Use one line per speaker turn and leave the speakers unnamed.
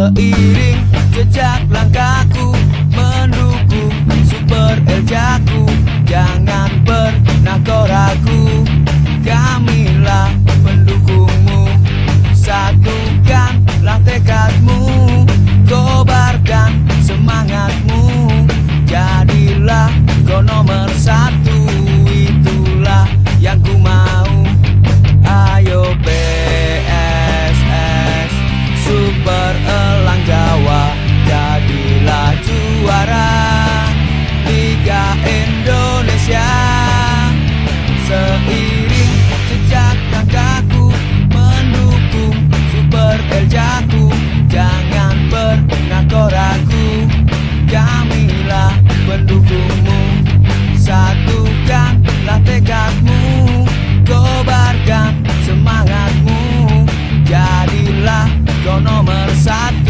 Seiring jejak side.